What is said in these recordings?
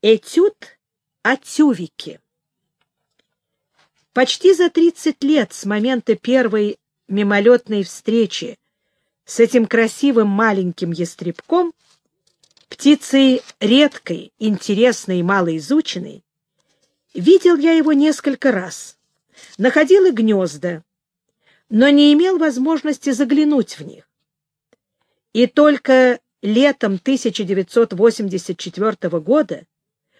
Этюд о тювике. Почти за 30 лет с момента первой мимолетной встречи с этим красивым маленьким ястребком, птицей редкой, интересной и малоизученной, видел я его несколько раз, находил и гнезда, но не имел возможности заглянуть в них. И только летом 1984 года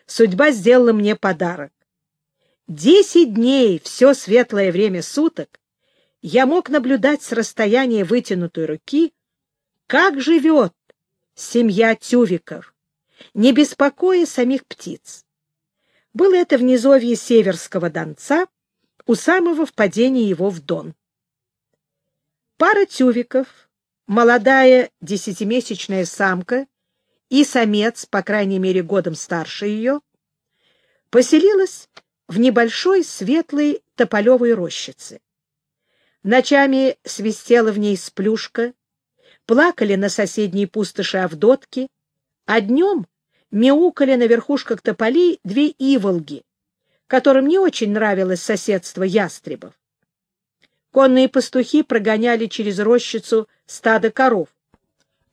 судьба сделала мне подарок. Десять дней, все светлое время суток, я мог наблюдать с расстояния вытянутой руки, как живет семья тювиков, не беспокоя самих птиц. Было это в низовье Северского Донца, у самого впадения его в Дон. Пара тювиков, молодая десятимесячная самка и самец, по крайней мере, годом старше ее, поселилась в небольшой светлой тополевой рощице. Ночами свистела в ней сплюшка, плакали на соседней пустоши Авдотки, а днем мяукали на верхушках тополей две иволги, которым не очень нравилось соседство ястребов. Конные пастухи прогоняли через рощицу стадо коров,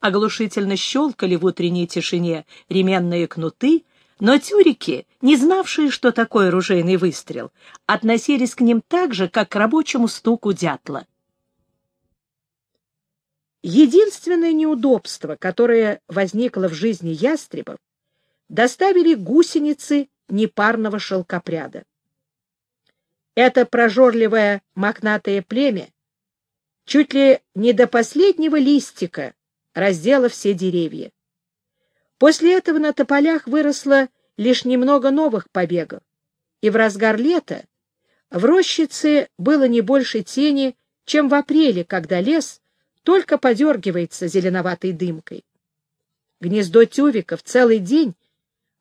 оглушительно щелкали в утренней тишине ременные кнуты, но тюрики, не знавшие, что такое ружейный выстрел, относились к ним так же, как к рабочему стуку дятла. Единственное неудобство, которое возникло в жизни ястребов, доставили гусеницы непарного шелкопряда. Это прожорливое мохнатое племя чуть ли не до последнего листика раздела все деревья. После этого на тополях выросло лишь немного новых побегов, и в разгар лета в рощице было не больше тени, чем в апреле, когда лес только подергивается зеленоватой дымкой. Гнездо тювиков целый день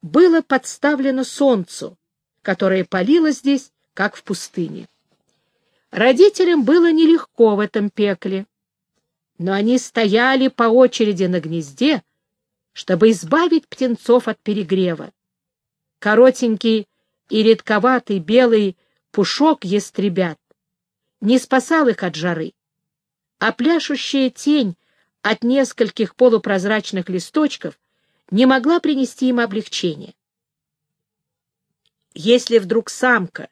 было подставлено солнцу, которое палило здесь, как в пустыне. Родителям было нелегко в этом пекле, но они стояли по очереди на гнезде, чтобы избавить птенцов от перегрева. Коротенький и редковатый белый пушок ястребят не спасал их от жары, а пляшущая тень от нескольких полупрозрачных листочков не могла принести им облегчения. Если вдруг самка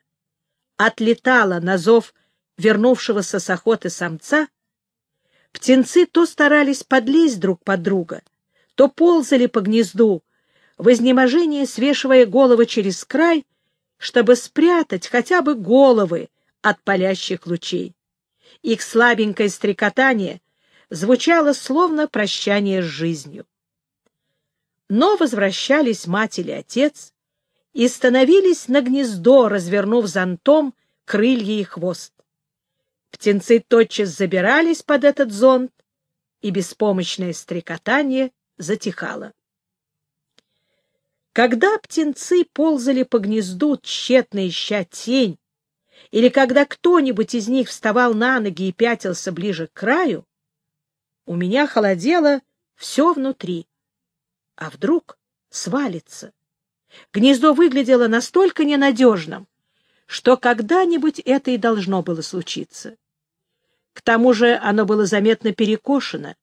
отлетала на зов вернувшегося с охоты самца, птенцы то старались подлезть друг под друга, то ползали по гнезду, в изнеможении свешивая головы через край, чтобы спрятать хотя бы головы от палящих лучей. Их слабенькое стрекотание звучало словно прощание с жизнью. Но возвращались мать или отец и становились на гнездо, развернув зонтом крылья и хвост. Птенцы тотчас забирались под этот зонт, и беспомощное стрекотание затихало. Когда птенцы ползали по гнезду, тщетно ища тень, или когда кто-нибудь из них вставал на ноги и пятился ближе к краю, у меня холодело все внутри. А вдруг свалится? Гнездо выглядело настолько ненадежным, что когда-нибудь это и должно было случиться. К тому же оно было заметно перекошено,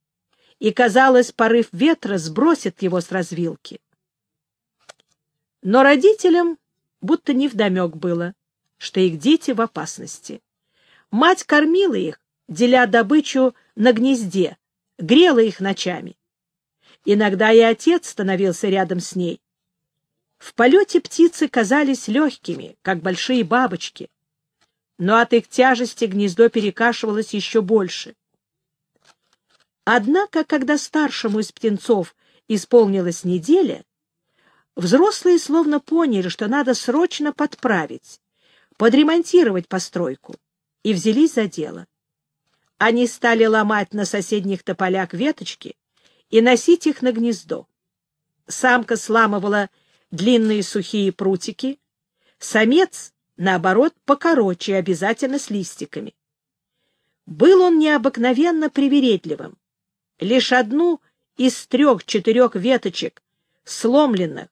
и, казалось, порыв ветра сбросит его с развилки. Но родителям будто невдомек было, что их дети в опасности. Мать кормила их, деля добычу на гнезде, грела их ночами. Иногда и отец становился рядом с ней. В полете птицы казались легкими, как большие бабочки, но от их тяжести гнездо перекашивалось еще больше. Однако, когда старшему из птенцов исполнилась неделя, взрослые словно поняли, что надо срочно подправить, подремонтировать постройку, и взялись за дело. Они стали ломать на соседних тополях веточки и носить их на гнездо. Самка сламывала длинные сухие прутики, самец наоборот, покороче, обязательно с листиками. Был он необыкновенно привередливым. Лишь одну из трех-четырех веточек, сломленных,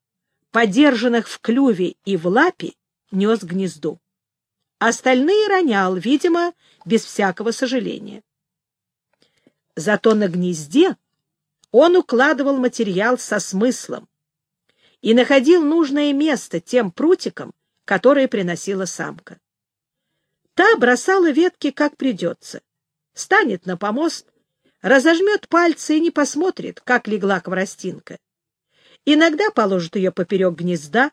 подержанных в клюве и в лапе, нес гнезду. Остальные ронял, видимо, без всякого сожаления. Зато на гнезде он укладывал материал со смыслом и находил нужное место тем прутикам, которые приносила самка. Та бросала ветки как придется, станет на помост, разожмет пальцы и не посмотрит, как легла кворостинка. Иногда положит ее поперек гнезда,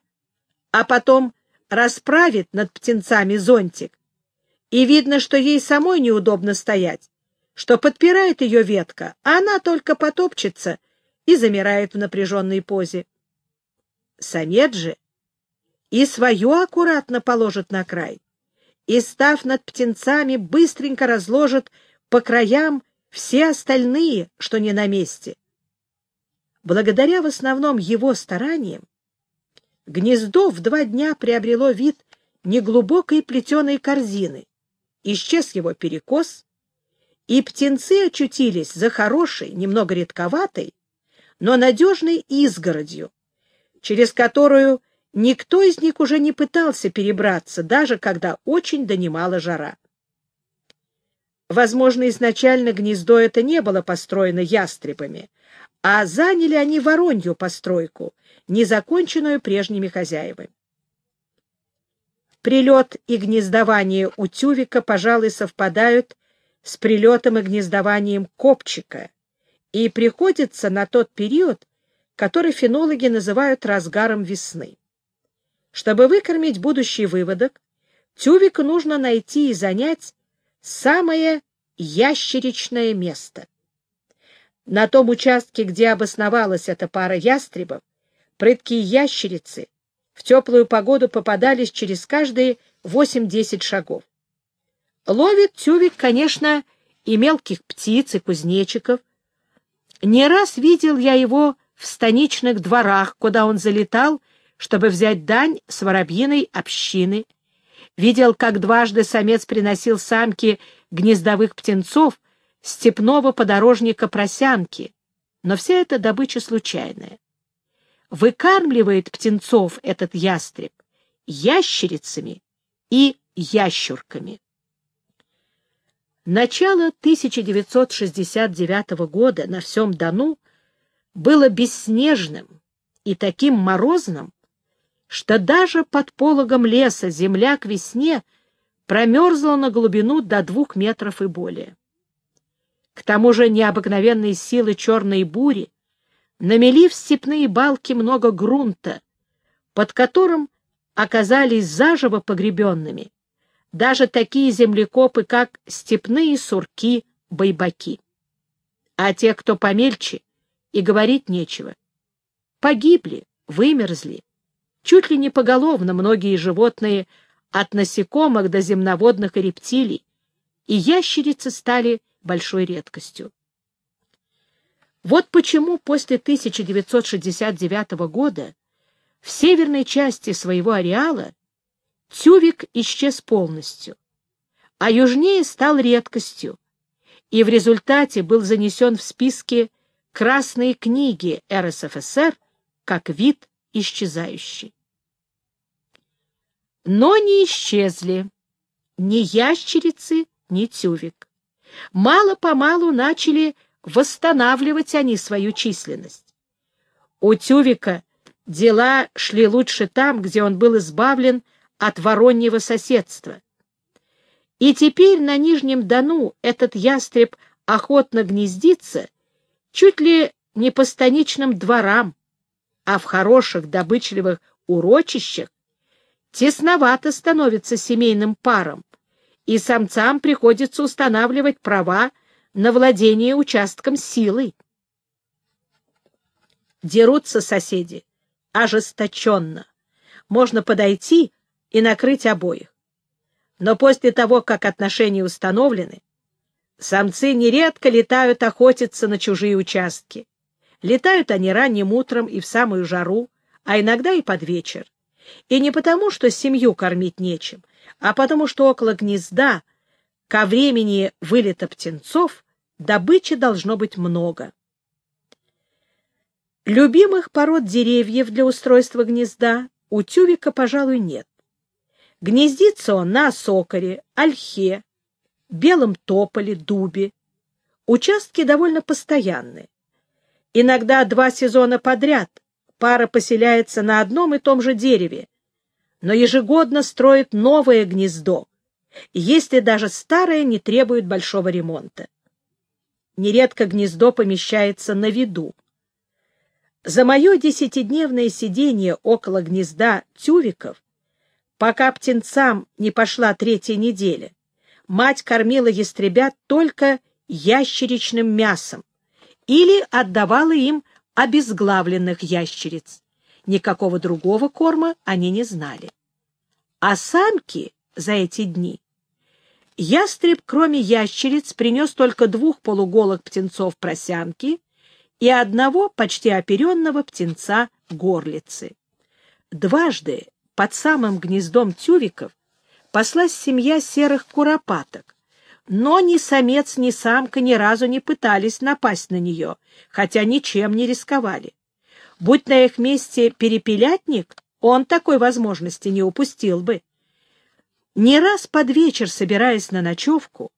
а потом расправит над птенцами зонтик, и видно, что ей самой неудобно стоять, что подпирает ее ветка, а она только потопчется и замирает в напряженной позе. Самец же и свою аккуратно положит на край, и, став над птенцами, быстренько разложит по краям все остальные, что не на месте. Благодаря в основном его стараниям, гнездо в два дня приобрело вид неглубокой плетеной корзины, исчез его перекос, и птенцы очутились за хорошей, немного редковатой, но надежной изгородью, через которую никто из них уже не пытался перебраться, даже когда очень донимала жара. Возможно, изначально гнездо это не было построено ястребами, а заняли они воронью постройку, незаконченную прежними хозяевами. Прилет и гнездование у тювика, пожалуй, совпадают с прилетом и гнездованием копчика и приходится на тот период, который фенологи называют разгаром весны. Чтобы выкормить будущий выводок, тювику нужно найти и занять самое ящеричное место. На том участке, где обосновалась эта пара ястребов, прыткие ящерицы в теплую погоду попадались через каждые 8-10 шагов. Ловит тювик, конечно, и мелких птиц, и кузнечиков. Не раз видел я его в станичных дворах, куда он залетал, чтобы взять дань с воробьиной общины. Видел, как дважды самец приносил самке гнездовых птенцов, степного подорожника просянки, но вся эта добыча случайная. Выкармливает птенцов этот ястреб ящерицами и ящурками. Начало 1969 года на всем Дону было бесснежным и таким морозным, что даже под пологом леса земля к весне промерзла на глубину до двух метров и более. К тому же необыкновенные силы черной бури намели в степные балки много грунта, под которым оказались заживо погребенными даже такие землекопы, как степные сурки-байбаки. А те, кто помельче, и говорить нечего. Погибли, вымерзли. Чуть ли не поголовно многие животные от насекомых до земноводных и рептилий, и ящерицы стали большой редкостью. Вот почему после 1969 года в северной части своего ареала Тювик исчез полностью, а южнее стал редкостью, и в результате был занесен в списки Красной книги РСФСР как вид исчезающий. Но не исчезли ни ящерицы, ни тювик. Мало-помалу начали восстанавливать они свою численность. У тювика дела шли лучше там, где он был избавлен от вороньего соседства. И теперь на Нижнем Дону этот ястреб охотно гнездится чуть ли не по станичным дворам, а в хороших добычливых урочищах тесновато становится семейным парам, и самцам приходится устанавливать права на владение участком силой. Дерутся соседи ожесточенно. Можно подойти и накрыть обоих. Но после того, как отношения установлены, самцы нередко летают охотиться на чужие участки. Летают они ранним утром и в самую жару, а иногда и под вечер. И не потому, что семью кормить нечем, а потому, что около гнезда ко времени вылета птенцов добычи должно быть много. Любимых пород деревьев для устройства гнезда у тювика, пожалуй, нет. Гнездится он на сокоре, ольхе, белом тополе, дубе. Участки довольно постоянные. Иногда два сезона подряд пара поселяется на одном и том же дереве, но ежегодно строит новое гнездо, если даже старое не требует большого ремонта. Нередко гнездо помещается на виду. За мое десятидневное сидение около гнезда тювиков, пока птенцам не пошла третья неделя, мать кормила ястребят только ящеричным мясом или отдавала им обезглавленных ящериц. Никакого другого корма они не знали. А самки за эти дни ястреб, кроме ящериц, принес только двух полуголых птенцов просянки и одного почти оперенного птенца горлицы. Дважды под самым гнездом тювиков паслась семья серых куропаток, но ни самец, ни самка ни разу не пытались напасть на нее, хотя ничем не рисковали. Будь на их месте перепелятник, он такой возможности не упустил бы. Не раз под вечер, собираясь на ночевку,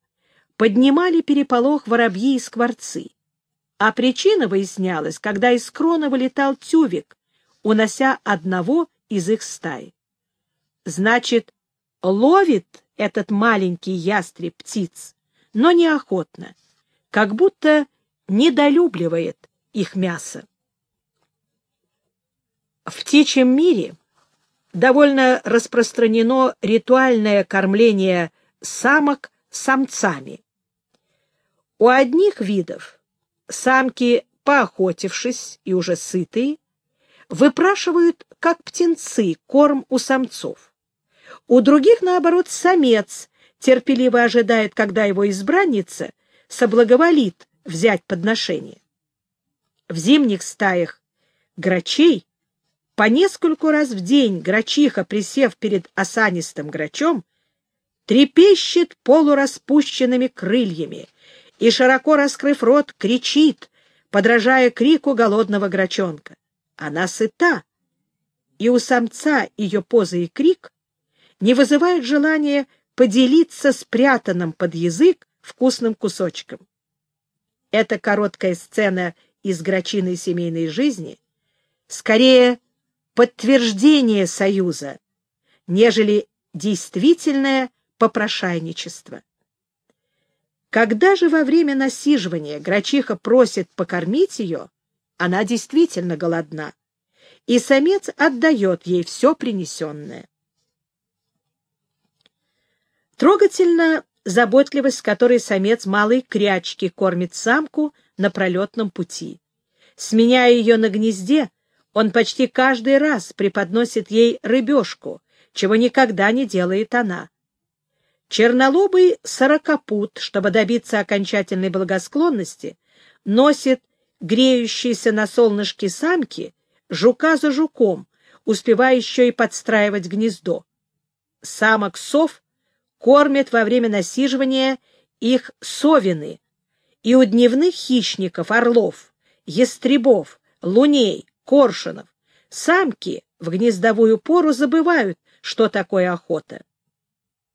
поднимали переполох воробьи и скворцы. А причина выяснялась, когда из крона вылетал тювик, унося одного из их стаи. Значит, ловит этот маленький ястреб птиц, но неохотно, как будто недолюбливает их мясо. В птичьем мире довольно распространено ритуальное кормление самок самцами. У одних видов самки, поохотившись и уже сытые, выпрашивают, как птенцы, корм у самцов. У других, наоборот, самец терпеливо ожидает, когда его избранница соблаговолит взять подношение. В зимних стаях грачей по нескольку раз в день грачиха, присев перед осанистым грачом, трепещет полураспущенными крыльями и, широко раскрыв рот, кричит, подражая крику голодного грачонка. Она сыта, и у самца ее поза и крик не вызывают желания поделиться спрятанным под язык вкусным кусочком. Эта короткая сцена из грачиной семейной жизни скорее подтверждение союза, нежели действительное попрошайничество. Когда же во время насиживания грачиха просит покормить ее, она действительно голодна, и самец отдает ей все принесенное. Трогательно заботливость, которой самец малой крячки кормит самку на пролетном пути. Сменяя ее на гнезде, он почти каждый раз преподносит ей рыбешку, чего никогда не делает она. Чернолобый сорокопут, чтобы добиться окончательной благосклонности, носит греющиеся на солнышке самки жука за жуком, успевая еще и подстраивать гнездо. Самок сов кормят во время насиживания их совины, и у дневных хищников, орлов, ястребов, луней, коршунов, самки в гнездовую пору забывают, что такое охота.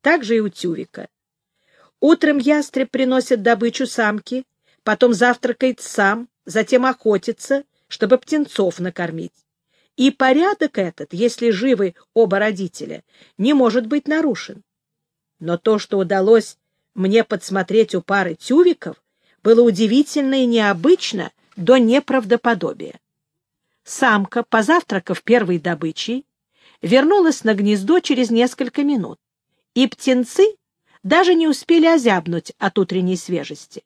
Так же и у тювика. Утром ястреб приносит добычу самки, потом завтракает сам, затем охотится, чтобы птенцов накормить. И порядок этот, если живы оба родителя, не может быть нарушен. Но то, что удалось мне подсмотреть у пары тювиков, было удивительно и необычно до неправдоподобия. Самка, позавтракав первой добычей, вернулась на гнездо через несколько минут, и птенцы даже не успели озябнуть от утренней свежести.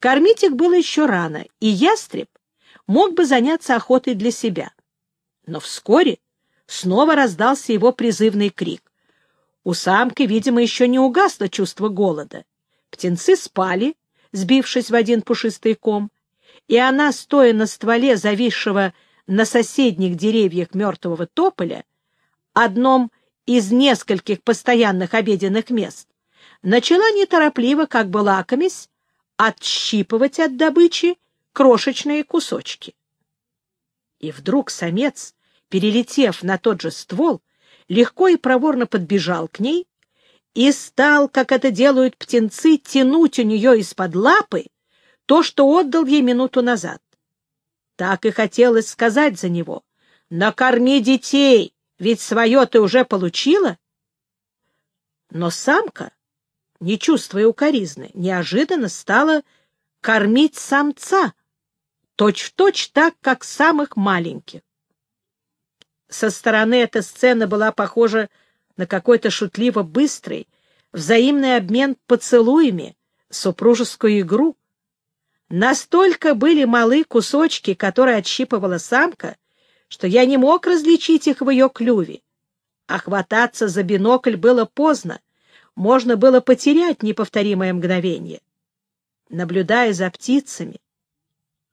Кормить их было еще рано, и ястреб мог бы заняться охотой для себя. Но вскоре снова раздался его призывный крик. У самки, видимо, еще не угасло чувство голода. Птенцы спали, сбившись в один пушистый ком, и она, стоя на стволе зависшего на соседних деревьях мертвого тополя, одном из нескольких постоянных обеденных мест, начала неторопливо, как бы лакомясь, отщипывать от добычи крошечные кусочки. И вдруг самец, перелетев на тот же ствол, легко и проворно подбежал к ней и стал, как это делают птенцы, тянуть у нее из-под лапы то, что отдал ей минуту назад. Так и хотелось сказать за него. «Накорми детей, ведь свое ты уже получила». Но самка, не чувствуя укоризны, неожиданно стала кормить самца, точь-в-точь точь так, как самых маленьких. Со стороны эта сцена была похожа на какой-то шутливо быстрый, взаимный обмен поцелуями, супружескую игру. Настолько были малы кусочки, которые отщипывала самка, что я не мог различить их в ее клюве. А хвататься за бинокль было поздно, можно было потерять неповторимое мгновение. Наблюдая за птицами,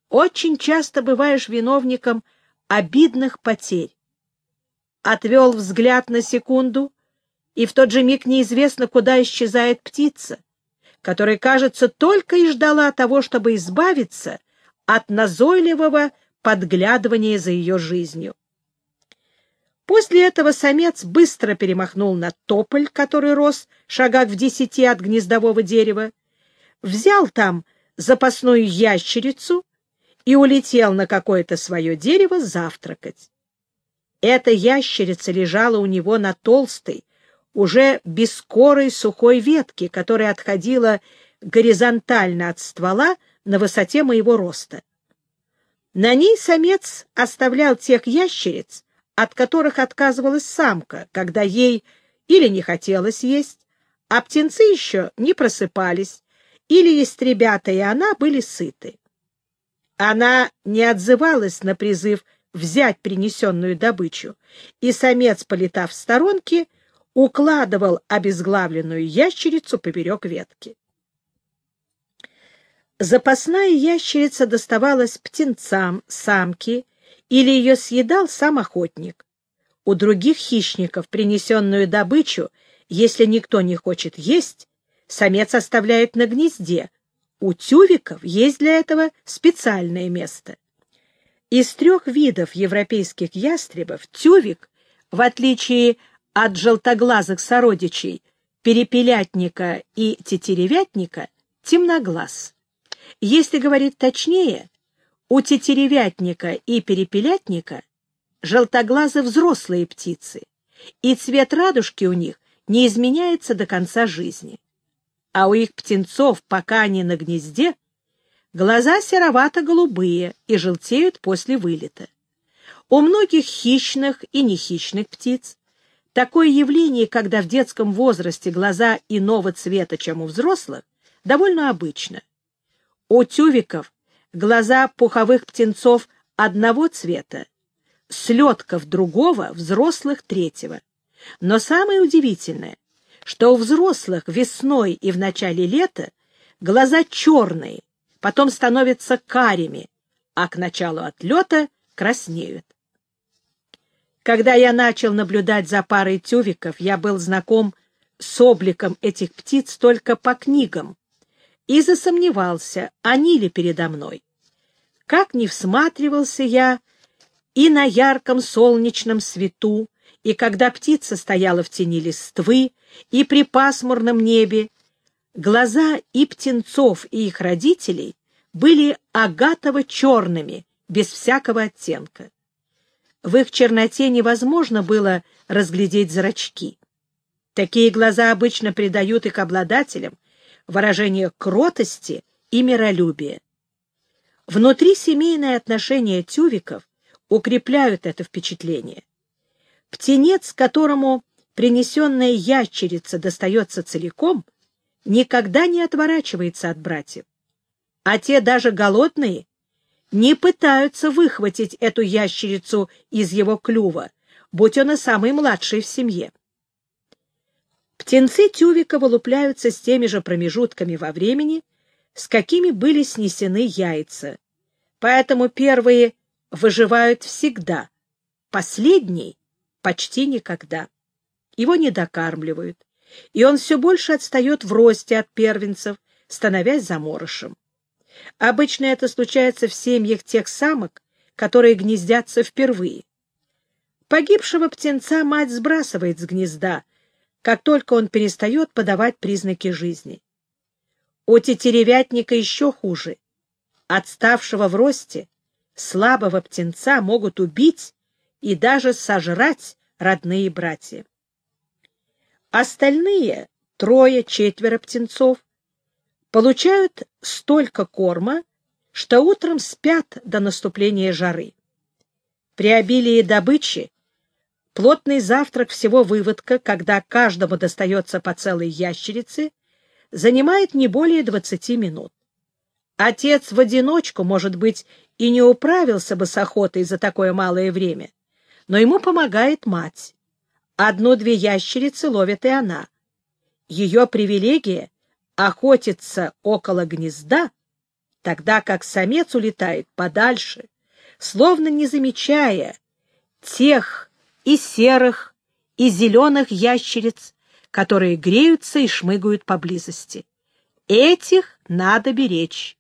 очень часто бываешь виновником обидных потерь. Отвел взгляд на секунду, и в тот же миг неизвестно, куда исчезает птица, которая, кажется, только и ждала того, чтобы избавиться от назойливого подглядывания за ее жизнью. После этого самец быстро перемахнул на тополь, который рос шагах в десяти от гнездового дерева, взял там запасную ящерицу и улетел на какое-то свое дерево завтракать. Эта ящерица лежала у него на толстой, уже бескорой сухой ветке, которая отходила горизонтально от ствола на высоте моего роста. На ней самец оставлял тех ящериц, от которых отказывалась самка, когда ей или не хотелось есть, а птенцы еще не просыпались, или есть ребята и она были сыты. Она не отзывалась на призыв взять принесенную добычу, и самец, полетав в сторонке, укладывал обезглавленную ящерицу поперек ветки. Запасная ящерица доставалась птенцам, самке, или ее съедал сам охотник. У других хищников принесенную добычу, если никто не хочет есть, самец оставляет на гнезде, у тювиков есть для этого специальное место. Из трех видов европейских ястребов тювик, в отличие от желтоглазых сородичей, перепелятника и тетеревятника, темноглаз. Если говорить точнее, у тетеревятника и перепелятника желтоглазы взрослые птицы, и цвет радужки у них не изменяется до конца жизни а у их птенцов, пока они на гнезде, глаза серовато-голубые и желтеют после вылета. У многих хищных и нехищных птиц такое явление, когда в детском возрасте глаза иного цвета, чем у взрослых, довольно обычно. У тювиков глаза пуховых птенцов одного цвета, слетков другого, взрослых третьего. Но самое удивительное, что у взрослых весной и в начале лета глаза черные, потом становятся карими, а к началу отлета краснеют. Когда я начал наблюдать за парой тювиков, я был знаком с обликом этих птиц только по книгам и засомневался, они ли передо мной. Как ни всматривался я и на ярком солнечном свету, и когда птица стояла в тени листвы, и при пасмурном небе, глаза и птенцов, и их родителей были агатово-черными, без всякого оттенка. В их черноте невозможно было разглядеть зрачки. Такие глаза обычно придают их обладателям выражение кротости и миролюбия. Внутри семейные отношения тювиков укрепляют это впечатление. Птенец, которому принесенная ящерица достается целиком, никогда не отворачивается от братьев. А те, даже голодные, не пытаются выхватить эту ящерицу из его клюва, будь он и самый младший в семье. Птенцы тювика вылупляются с теми же промежутками во времени, с какими были снесены яйца, поэтому первые выживают всегда, последние почти никогда. Его не докармливают, и он все больше отстает в росте от первенцев, становясь заморышем. Обычно это случается в семьях тех самок, которые гнездятся впервые. Погибшего птенца мать сбрасывает с гнезда, как только он перестает подавать признаки жизни. У тетеревятника еще хуже. Отставшего в росте, слабого птенца могут убить и даже сожрать родные братья. Остальные, трое-четверо птенцов, получают столько корма, что утром спят до наступления жары. При обилии добычи плотный завтрак всего выводка, когда каждому достается по целой ящерице, занимает не более 20 минут. Отец в одиночку, может быть, и не управился бы с охотой за такое малое время, но ему помогает мать. Одну-две ящерицы ловит и она. Ее привилегия — охотиться около гнезда, тогда как самец улетает подальше, словно не замечая тех и серых, и зеленых ящериц, которые греются и шмыгают поблизости. Этих надо беречь.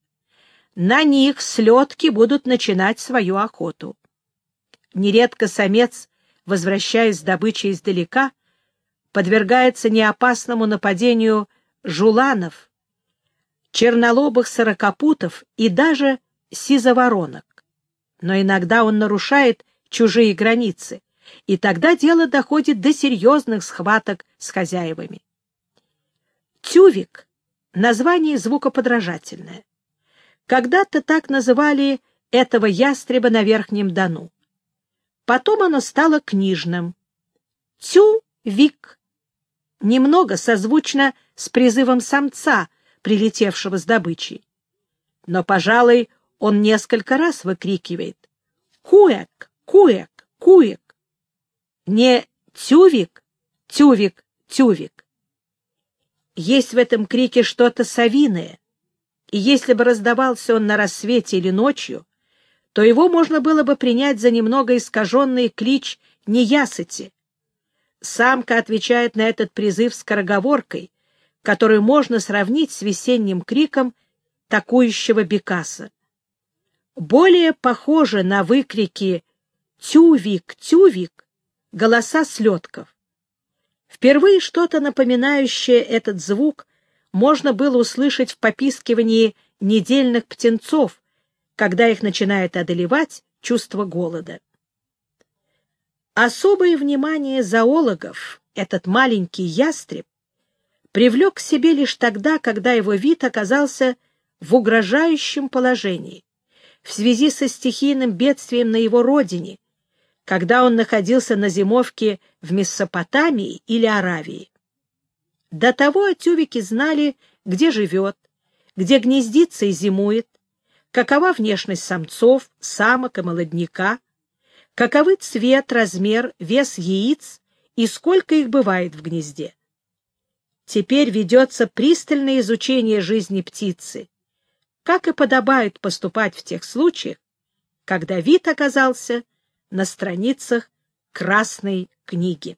На них слетки будут начинать свою охоту. Нередко самец, возвращаясь с добычей издалека, подвергается неопасному нападению жуланов, чернолобых сорокопутов и даже сизоворонок. Но иногда он нарушает чужие границы, и тогда дело доходит до серьезных схваток с хозяевами. Тювик — название звукоподражательное. Когда-то так называли этого ястреба на Верхнем Дону. Потом оно стало книжным. Тю-вик. Немного созвучно с призывом самца, прилетевшего с добычей. Но, пожалуй, он несколько раз выкрикивает «Куэк! Куэк! Куэк!» Не «Тювик! Тювик! Тювик!» Есть в этом крике что-то совиное, и если бы раздавался он на рассвете или ночью, то его можно было бы принять за немного искаженный клич неясыти. Самка отвечает на этот призыв скороговоркой, которую можно сравнить с весенним криком такующего бекаса. Более похоже на выкрики «Тювик! Тювик!» голоса слетков. Впервые что-то напоминающее этот звук можно было услышать в попискивании недельных птенцов, когда их начинает одолевать чувство голода. Особое внимание зоологов этот маленький ястреб привлек к себе лишь тогда, когда его вид оказался в угрожающем положении в связи со стихийным бедствием на его родине, когда он находился на зимовке в Месопотамии или Аравии. До того тювики знали, где живет, где гнездится и зимует, какова внешность самцов, самок и молодняка, каковы цвет, размер, вес яиц и сколько их бывает в гнезде. Теперь ведется пристальное изучение жизни птицы, как и подобает поступать в тех случаях, когда вид оказался на страницах Красной книги.